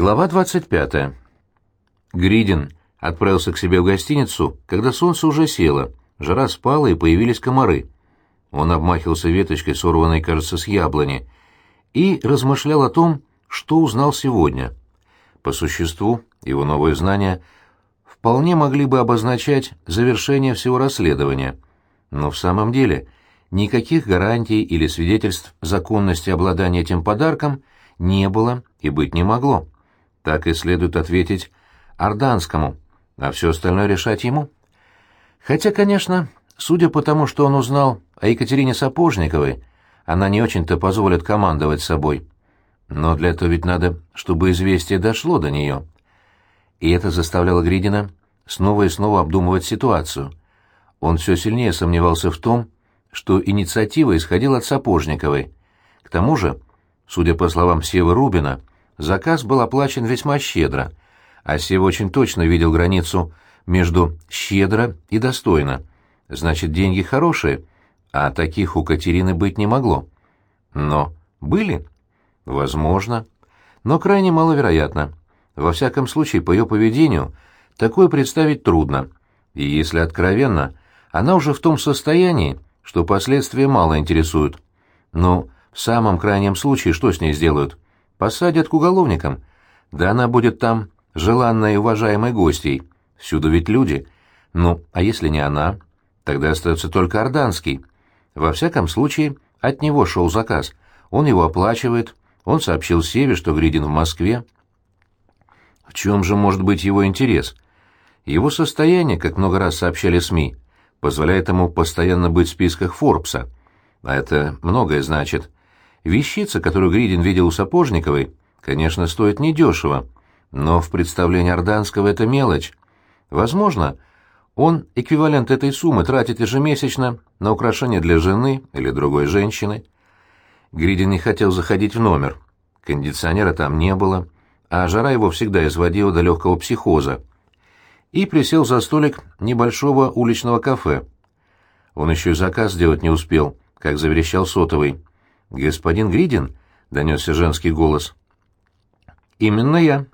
Глава 25. Гридин отправился к себе в гостиницу, когда солнце уже село, жара спала и появились комары. Он обмахивался веточкой, сорванной, кажется, с яблони, и размышлял о том, что узнал сегодня. По существу, его новые знания вполне могли бы обозначать завершение всего расследования. Но в самом деле никаких гарантий или свидетельств законности обладания этим подарком не было и быть не могло так и следует ответить Орданскому, а все остальное решать ему. Хотя, конечно, судя по тому, что он узнал о Екатерине Сапожниковой, она не очень-то позволит командовать собой. Но для этого ведь надо, чтобы известие дошло до нее. И это заставляло Гридина снова и снова обдумывать ситуацию. Он все сильнее сомневался в том, что инициатива исходила от Сапожниковой. К тому же, судя по словам Севы Рубина, Заказ был оплачен весьма щедро, а Сева очень точно видел границу между «щедро» и «достойно». Значит, деньги хорошие, а таких у Катерины быть не могло. Но были? Возможно. Но крайне маловероятно. Во всяком случае, по ее поведению, такое представить трудно. И если откровенно, она уже в том состоянии, что последствия мало интересуют. Но в самом крайнем случае что с ней сделают? Посадят к уголовникам. Да она будет там желанной и уважаемой гостьей. Всюду ведь люди. Ну, а если не она, тогда остается только Орданский. Во всяком случае, от него шел заказ. Он его оплачивает. Он сообщил Севе, что Гридин в Москве. В чем же может быть его интерес? Его состояние, как много раз сообщали СМИ, позволяет ему постоянно быть в списках Форбса. А это многое значит. Вещица, которую Гридин видел у Сапожниковой, конечно, стоит недешево, но в представлении Орданского это мелочь. Возможно, он эквивалент этой суммы тратит ежемесячно на украшения для жены или другой женщины. Гридин не хотел заходить в номер. Кондиционера там не было, а жара его всегда изводила до легкого психоза. И присел за столик небольшого уличного кафе. Он еще и заказ сделать не успел, как заверещал сотовый. «Господин Гридин?» — донесся женский голос. «Именно я.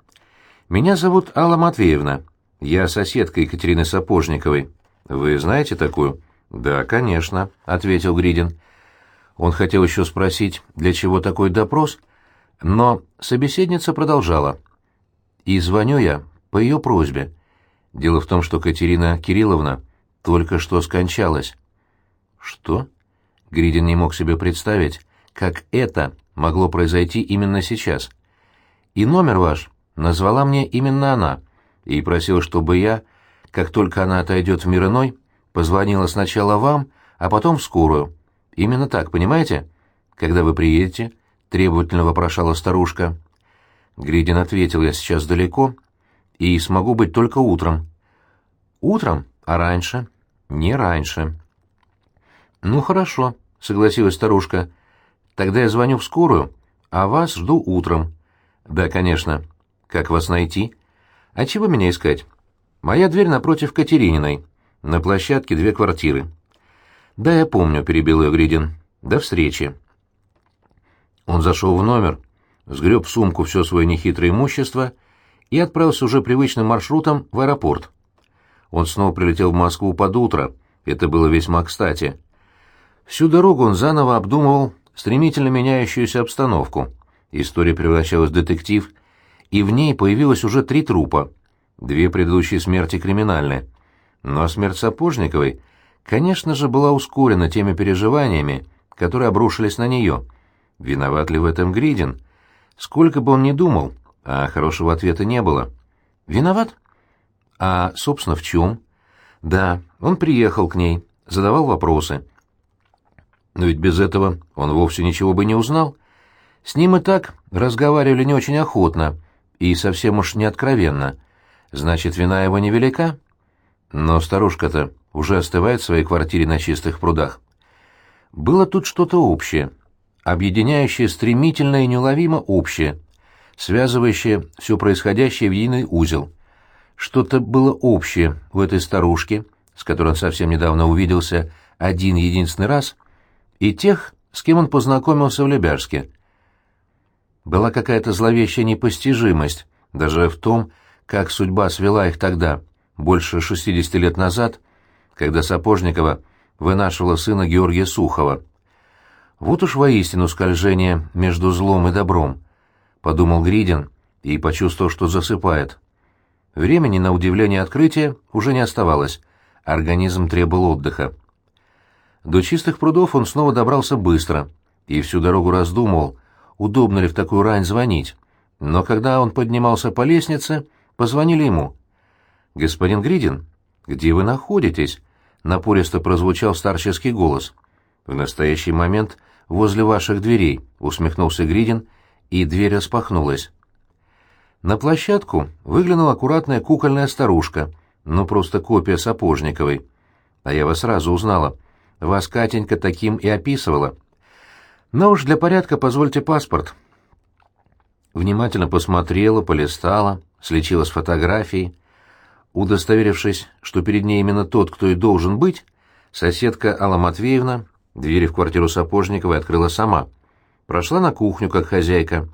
Меня зовут Алла Матвеевна. Я соседка Екатерины Сапожниковой. Вы знаете такую?» «Да, конечно», — ответил Гридин. Он хотел еще спросить, для чего такой допрос, но собеседница продолжала. «И звоню я по ее просьбе. Дело в том, что Катерина Кирилловна только что скончалась». «Что?» Гридин не мог себе представить, как это могло произойти именно сейчас. И номер ваш назвала мне именно она, и просила, чтобы я, как только она отойдет в мир иной, позвонила сначала вам, а потом в скорую. Именно так, понимаете? Когда вы приедете, требовательно вопрошала старушка. Гридин ответил, я сейчас далеко, и смогу быть только утром. Утром? А раньше? Не раньше. Ну, хорошо, согласилась старушка. Тогда я звоню в скорую, а вас жду утром. Да, конечно. Как вас найти? А чего меня искать? Моя дверь напротив Катерининой. На площадке две квартиры. Да, я помню, перебил ее Гридин. До встречи. Он зашел в номер, сгреб в сумку все свое нехитрое имущество и отправился уже привычным маршрутом в аэропорт. Он снова прилетел в Москву под утро. Это было весьма кстати. Всю дорогу он заново обдумывал стремительно меняющуюся обстановку. История превращалась в детектив, и в ней появилось уже три трупа. Две предыдущие смерти криминальные. Но смерть Сапожниковой, конечно же, была ускорена теми переживаниями, которые обрушились на нее. Виноват ли в этом Гридин? Сколько бы он ни думал, а хорошего ответа не было. Виноват? А, собственно, в чем? Да, он приехал к ней, задавал вопросы. Но ведь без этого он вовсе ничего бы не узнал. С ним и так разговаривали не очень охотно и совсем уж не откровенно. Значит, вина его невелика. Но старушка-то уже остывает в своей квартире на чистых прудах. Было тут что-то общее, объединяющее стремительно и неуловимо общее, связывающее все происходящее в единый узел. Что-то было общее у этой старушки, с которой он совсем недавно увиделся один единственный раз — и тех, с кем он познакомился в Лебяжске. Была какая-то зловещая непостижимость даже в том, как судьба свела их тогда, больше 60 лет назад, когда Сапожникова вынашивала сына Георгия Сухова. Вот уж воистину скольжение между злом и добром, — подумал Гридин и почувствовал, что засыпает. Времени на удивление открытия уже не оставалось, организм требовал отдыха. До чистых прудов он снова добрался быстро и всю дорогу раздумывал, удобно ли в такую рань звонить. Но когда он поднимался по лестнице, позвонили ему. «Господин Гридин, где вы находитесь?» — напористо прозвучал старческий голос. «В настоящий момент возле ваших дверей», — усмехнулся Гридин, и дверь распахнулась. На площадку выглянула аккуратная кукольная старушка, ну просто копия Сапожниковой. А я вас сразу узнала. Вас Катенька таким и описывала. Но уж для порядка позвольте паспорт. Внимательно посмотрела, полистала, слечила с фотографией. Удостоверившись, что перед ней именно тот, кто и должен быть, соседка Алла Матвеевна двери в квартиру Сапожниковой открыла сама. Прошла на кухню, как хозяйка.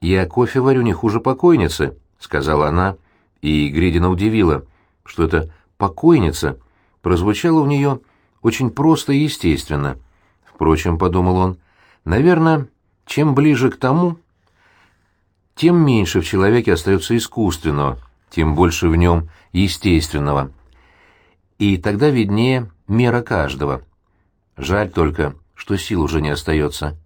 «Я кофе варю не хуже покойницы», — сказала она, и Гридина удивила, что это «покойница» прозвучало у нее очень просто и естественно. Впрочем, — подумал он, — наверное, чем ближе к тому, тем меньше в человеке остается искусственного, тем больше в нем естественного. И тогда виднее мера каждого. Жаль только, что сил уже не остается.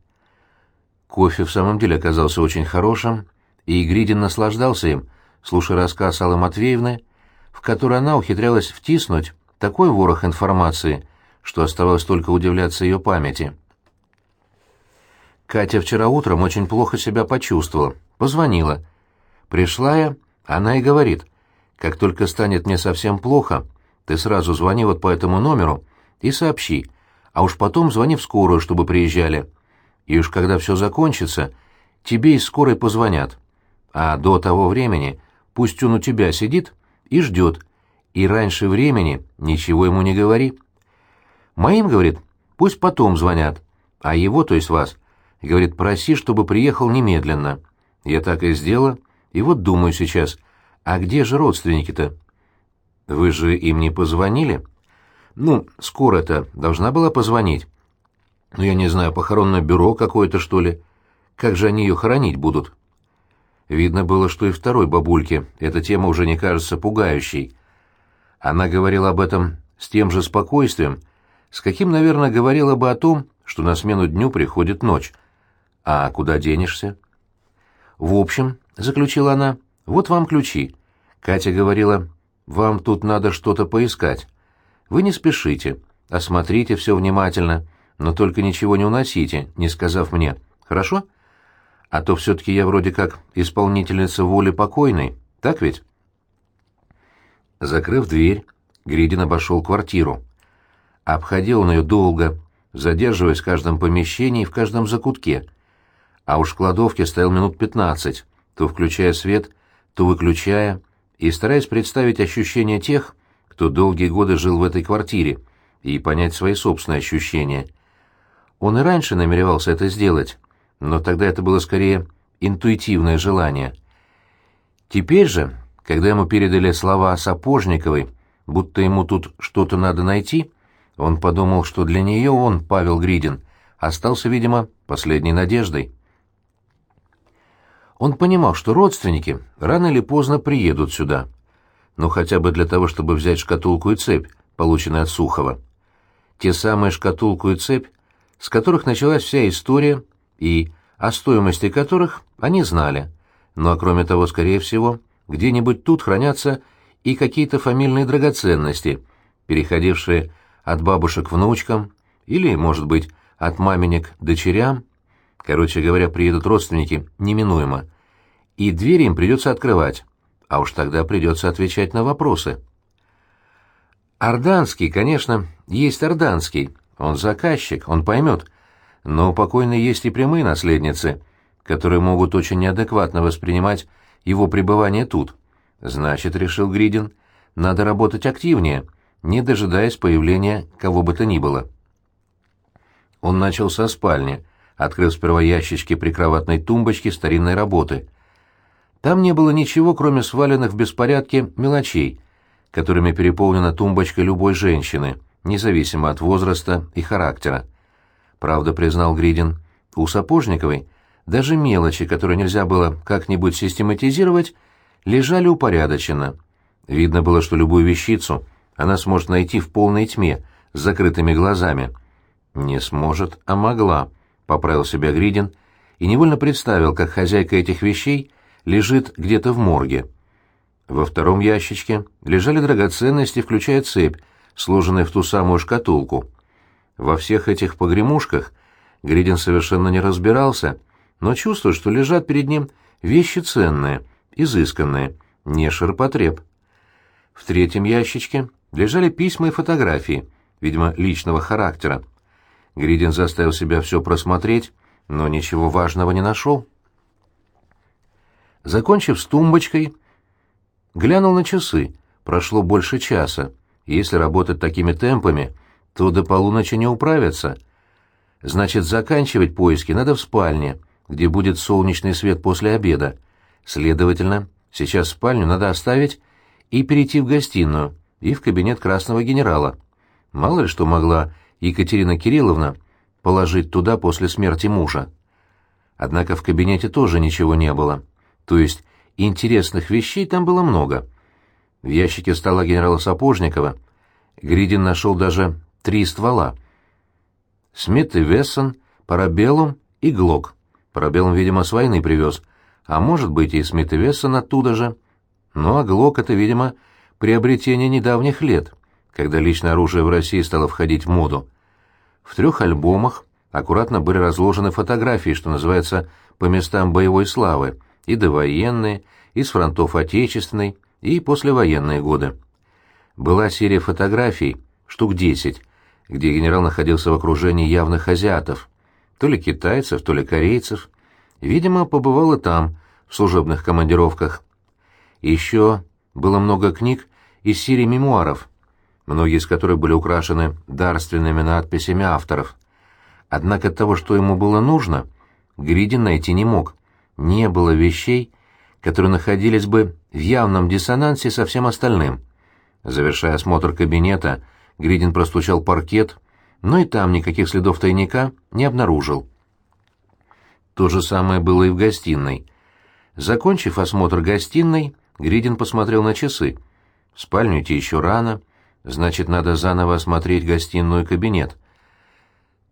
Кофе в самом деле оказался очень хорошим, и Гридин наслаждался им, слушая рассказ Аллы Матвеевны, в который она ухитрялась втиснуть такой ворох информации, что оставалось только удивляться ее памяти. Катя вчера утром очень плохо себя почувствовала, позвонила. Пришла я, она и говорит, как только станет мне совсем плохо, ты сразу звони вот по этому номеру и сообщи, а уж потом звони в скорую, чтобы приезжали и уж когда все закончится, тебе из скорой позвонят. А до того времени пусть он у тебя сидит и ждет, и раньше времени ничего ему не говори. Моим, говорит, пусть потом звонят, а его, то есть вас, говорит, проси, чтобы приехал немедленно. Я так и сделала, и вот думаю сейчас, а где же родственники-то? Вы же им не позвонили? Ну, скоро-то должна была позвонить. Ну, я не знаю, похоронное бюро какое-то, что ли. Как же они ее хоронить будут? Видно было, что и второй бабульке эта тема уже не кажется пугающей. Она говорила об этом с тем же спокойствием, с каким, наверное, говорила бы о том, что на смену дню приходит ночь. А куда денешься? В общем, — заключила она, — вот вам ключи. Катя говорила, вам тут надо что-то поискать. Вы не спешите, осмотрите все внимательно — но только ничего не уносите, не сказав мне. Хорошо? А то все-таки я вроде как исполнительница воли покойной, так ведь?» Закрыв дверь, Гридин обошел квартиру. Обходил он ее долго, задерживаясь в каждом помещении и в каждом закутке. А уж в кладовке стоял минут пятнадцать, то включая свет, то выключая, и стараясь представить ощущения тех, кто долгие годы жил в этой квартире, и понять свои собственные ощущения. Он и раньше намеревался это сделать, но тогда это было скорее интуитивное желание. Теперь же, когда ему передали слова Сапожниковой, будто ему тут что-то надо найти, он подумал, что для нее он, Павел Гридин, остался, видимо, последней надеждой. Он понимал, что родственники рано или поздно приедут сюда, но хотя бы для того, чтобы взять шкатулку и цепь, полученные от Сухова. Те самые шкатулку и цепь, с которых началась вся история и о стоимости которых они знали. Ну а кроме того, скорее всего, где-нибудь тут хранятся и какие-то фамильные драгоценности, переходившие от бабушек внучкам или, может быть, от маменек дочерям. Короче говоря, приедут родственники неминуемо. И двери им придется открывать, а уж тогда придется отвечать на вопросы. Орданский, конечно, есть Орданский, он заказчик, он поймет. Но у покойной есть и прямые наследницы, которые могут очень неадекватно воспринимать его пребывание тут. Значит, решил Гридин, надо работать активнее, не дожидаясь появления кого бы то ни было. Он начал со спальни, открыв сперва ящички прикроватной тумбочки старинной работы. Там не было ничего, кроме сваленных в беспорядке мелочей, которыми переполнена тумбочка любой женщины, независимо от возраста и характера. Правда, признал Гридин, у Сапожниковой даже мелочи, которые нельзя было как-нибудь систематизировать, лежали упорядоченно. Видно было, что любую вещицу она сможет найти в полной тьме, с закрытыми глазами. «Не сможет, а могла», — поправил себя Гридин и невольно представил, как хозяйка этих вещей лежит где-то в морге. Во втором ящичке лежали драгоценности, включая цепь, сложенные в ту самую шкатулку. Во всех этих погремушках Гридин совершенно не разбирался, но чувствует, что лежат перед ним вещи ценные, изысканные, не ширпотреб. В третьем ящичке лежали письма и фотографии, видимо, личного характера. Гридин заставил себя все просмотреть, но ничего важного не нашел. Закончив с тумбочкой, глянул на часы. Прошло больше часа. Если работать такими темпами, то до полуночи не управятся. Значит, заканчивать поиски надо в спальне, где будет солнечный свет после обеда. Следовательно, сейчас спальню надо оставить и перейти в гостиную и в кабинет красного генерала. Мало ли что могла Екатерина Кирилловна положить туда после смерти мужа. Однако в кабинете тоже ничего не было. То есть интересных вещей там было много. В ящике стола генерала Сапожникова Гридин нашел даже три ствола. Смит и Вессон, Парабеллум и Глок. Парабеллум, видимо, с войны привез, а может быть и Смит и Вессон оттуда же. Ну а Глок — это, видимо, приобретение недавних лет, когда личное оружие в России стало входить в моду. В трех альбомах аккуратно были разложены фотографии, что называется, по местам боевой славы, и довоенные, и с фронтов Отечественной, и послевоенные годы. Была серия фотографий, штук десять, где генерал находился в окружении явных азиатов, то ли китайцев, то ли корейцев. Видимо, побывал и там, в служебных командировках. Еще было много книг из серии мемуаров, многие из которых были украшены дарственными надписями авторов. Однако того, что ему было нужно, Гридин найти не мог. Не было вещей, которые находились бы в явном диссонансе со всем остальным. Завершая осмотр кабинета, Гридин простучал паркет, но и там никаких следов тайника не обнаружил. То же самое было и в гостиной. Закончив осмотр гостиной, Гридин посмотрел на часы. В спальню идти еще рано, значит, надо заново осмотреть гостиную и кабинет.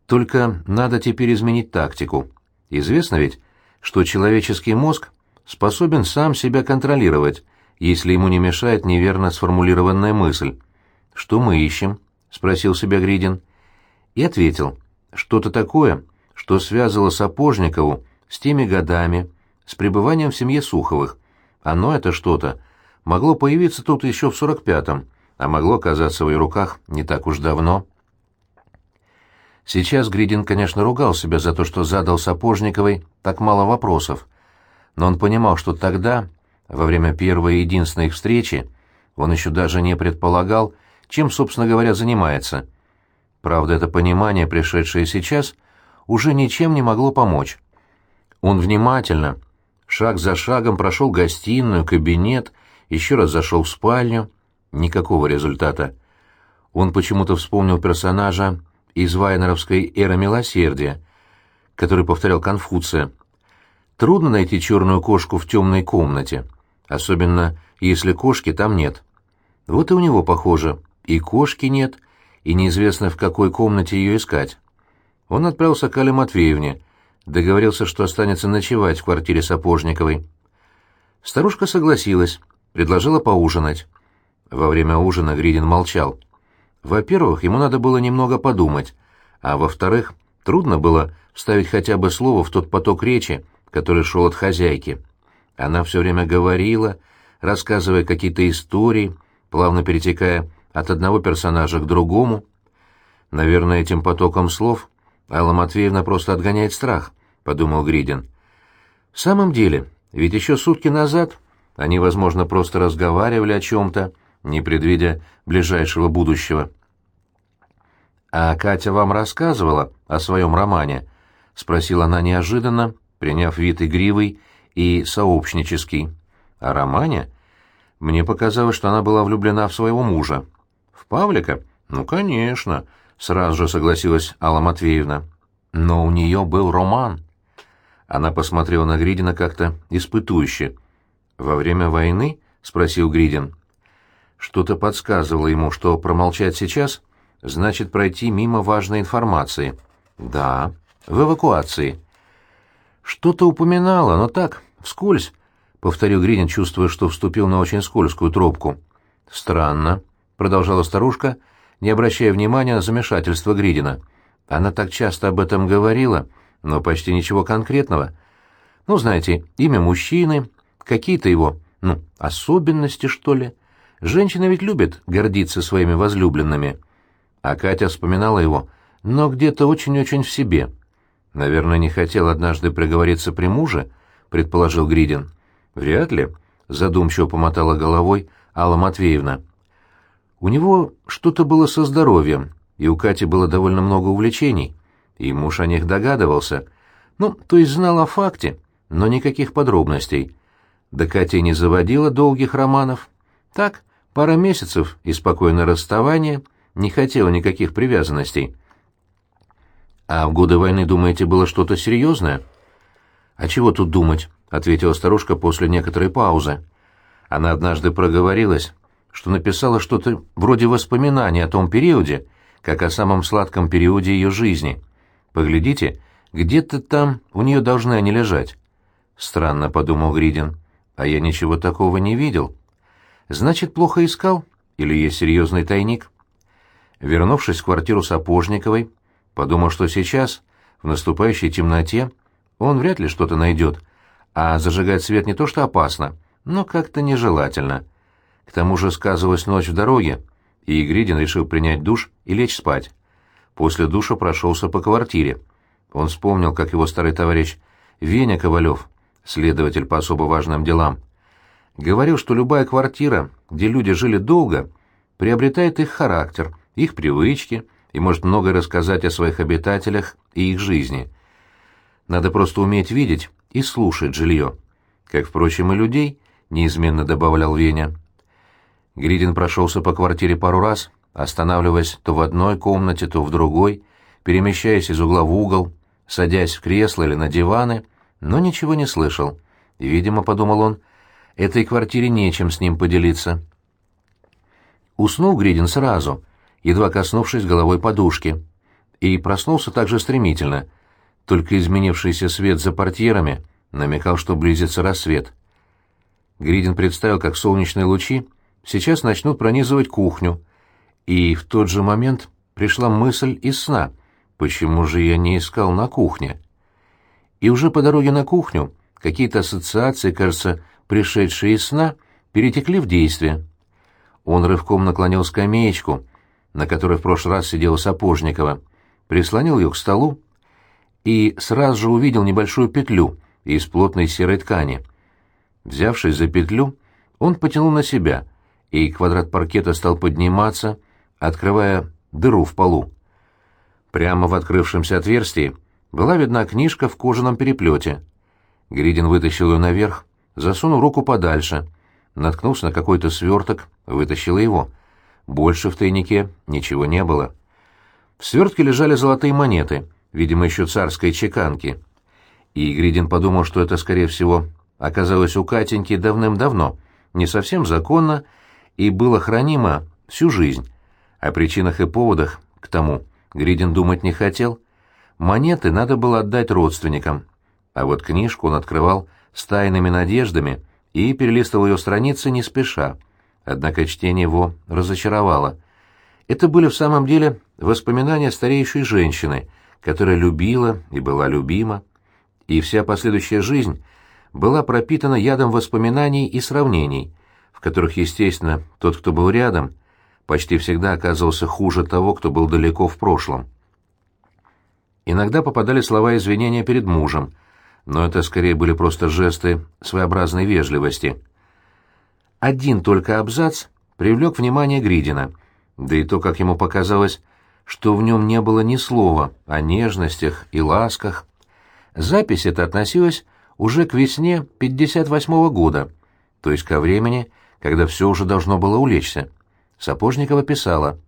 Только надо теперь изменить тактику. Известно ведь, что человеческий мозг способен сам себя контролировать, если ему не мешает неверно сформулированная мысль. «Что мы ищем?» — спросил себя Гридин. И ответил. «Что-то такое, что связывало Сапожникову с теми годами, с пребыванием в семье Суховых. Оно, это что-то, могло появиться тут еще в сорок пятом, а могло оказаться в ее руках не так уж давно». Сейчас Гридин, конечно, ругал себя за то, что задал Сапожниковой так мало вопросов, но он понимал, что тогда, во время первой и единственной их встречи, он еще даже не предполагал, чем, собственно говоря, занимается. Правда, это понимание, пришедшее сейчас, уже ничем не могло помочь. Он внимательно, шаг за шагом прошел гостиную, кабинет, еще раз зашел в спальню. Никакого результата. Он почему-то вспомнил персонажа из вайнеровской «Эры милосердия», который повторял Конфуция. Трудно найти черную кошку в темной комнате, особенно если кошки там нет. Вот и у него, похоже, и кошки нет, и неизвестно, в какой комнате ее искать. Он отправился к Але Матвеевне, договорился, что останется ночевать в квартире Сапожниковой. Старушка согласилась, предложила поужинать. Во время ужина Гридин молчал. Во-первых, ему надо было немного подумать, а во-вторых, трудно было вставить хотя бы слово в тот поток речи, который шел от хозяйки. Она все время говорила, рассказывая какие-то истории, плавно перетекая от одного персонажа к другому. Наверное, этим потоком слов Алла Матвеевна просто отгоняет страх, — подумал Гридин. В самом деле, ведь еще сутки назад они, возможно, просто разговаривали о чем-то, не предвидя ближайшего будущего. «А Катя вам рассказывала о своем романе?» — спросила она неожиданно, приняв вид игривый и сообщнический. О романе? Мне показалось, что она была влюблена в своего мужа. В Павлика? Ну, конечно, сразу же согласилась Алла Матвеевна. Но у нее был роман. Она посмотрела на Гридина как-то испытующе. «Во время войны?» — спросил Гридин. Что-то подсказывало ему, что промолчать сейчас значит пройти мимо важной информации. «Да, в эвакуации». «Что-то упоминала, но так, вскользь», — повторил Гридин, чувствуя, что вступил на очень скользкую тропку. «Странно», — продолжала старушка, не обращая внимания на замешательство Гридина. «Она так часто об этом говорила, но почти ничего конкретного. Ну, знаете, имя мужчины, какие-то его, ну, особенности, что ли. Женщины ведь любят гордиться своими возлюбленными». А Катя вспоминала его, но где-то очень-очень в себе. Наверное, не хотел однажды приговориться при муже, предположил Гридин. Вряд ли, задумчиво помотала головой Алла Матвеевна. У него что-то было со здоровьем, и у Кати было довольно много увлечений, и муж о них догадывался. Ну, то есть знал о факте, но никаких подробностей. Да Катя не заводила долгих романов. Так, пара месяцев и спокойное расставание, не хотела никаких привязанностей. «А в годы войны, думаете, было что-то серьезное?» «А чего тут думать?» — ответила старушка после некоторой паузы. Она однажды проговорилась, что написала что-то вроде воспоминаний о том периоде, как о самом сладком периоде ее жизни. Поглядите, где-то там у нее должны они лежать. Странно, — подумал Гридин, — а я ничего такого не видел. Значит, плохо искал? Или есть серьезный тайник? Вернувшись в квартиру Сапожниковой, Подумал, что сейчас, в наступающей темноте, он вряд ли что-то найдет, а зажигать свет не то что опасно, но как-то нежелательно. К тому же сказывалась ночь в дороге, и Игридин решил принять душ и лечь спать. После душа прошелся по квартире. Он вспомнил, как его старый товарищ Веня Ковалев, следователь по особо важным делам, говорил, что любая квартира, где люди жили долго, приобретает их характер, их привычки — и может многое рассказать о своих обитателях и их жизни. Надо просто уметь видеть и слушать жилье. Как, впрочем, и людей, неизменно добавлял Веня. Гридин прошелся по квартире пару раз, останавливаясь то в одной комнате, то в другой, перемещаясь из угла в угол, садясь в кресло или на диваны, но ничего не слышал. Видимо, подумал он, этой квартире нечем с ним поделиться. Уснул Гридин сразу — едва коснувшись головой подушки, и проснулся так же стремительно, только изменившийся свет за портьерами намекал, что близится рассвет. Гридин представил, как солнечные лучи сейчас начнут пронизывать кухню, и в тот же момент пришла мысль из сна, почему же я не искал на кухне. И уже по дороге на кухню какие-то ассоциации, кажется, пришедшие из сна, перетекли в действие. Он рывком наклонил скамеечку, на которой в прошлый раз сидела Сапожникова, прислонил ее к столу и сразу же увидел небольшую петлю из плотной серой ткани. Взявшись за петлю, он потянул на себя, и квадрат паркета стал подниматься, открывая дыру в полу. Прямо в открывшемся отверстии была видна книжка в кожаном переплете. Гридин вытащил ее наверх, засунул руку подальше, наткнулся на какой-то сверток, вытащил его — больше в тайнике ничего не было. В свертке лежали золотые монеты, видимо, еще царской чеканки. И Гридин подумал, что это, скорее всего, оказалось у Катеньки давным-давно, не совсем законно, и было хранимо всю жизнь. О причинах и поводах к тому Гридин думать не хотел. Монеты надо было отдать родственникам. А вот книжку он открывал с тайными надеждами и перелистывал ее страницы не спеша. Однако чтение его разочаровало. Это были в самом деле воспоминания стареющей женщины, которая любила и была любима, и вся последующая жизнь была пропитана ядом воспоминаний и сравнений, в которых, естественно, тот, кто был рядом, почти всегда оказывался хуже того, кто был далеко в прошлом. Иногда попадали слова извинения перед мужем, но это скорее были просто жесты своеобразной вежливости — один только абзац привлек внимание Гридина, да и то, как ему показалось, что в нем не было ни слова о нежностях и ласках. Запись эта относилась уже к весне 58-го года, то есть ко времени, когда все уже должно было улечься. Сапожникова писала.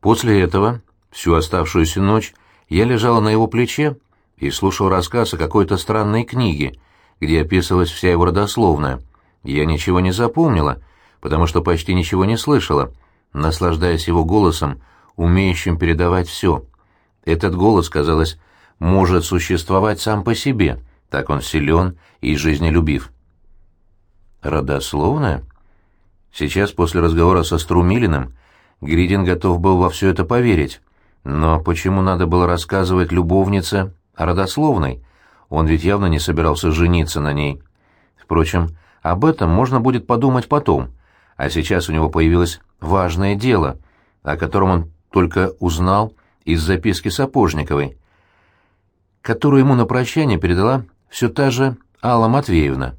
После этого, всю оставшуюся ночь, я лежала на его плече и слушал рассказ о какой-то странной книге, где описывалась вся его родословная. Я ничего не запомнила, потому что почти ничего не слышала, наслаждаясь его голосом, умеющим передавать все. Этот голос, казалось, может существовать сам по себе, так он силен и жизнелюбив. Родословная? Сейчас, после разговора со Струмилиным, Гридин готов был во все это поверить. Но почему надо было рассказывать любовнице о родословной? Он ведь явно не собирался жениться на ней. Впрочем, об этом можно будет подумать потом, а сейчас у него появилось важное дело, о котором он только узнал из записки Сапожниковой, которую ему на прощание передала все та же Алла Матвеевна.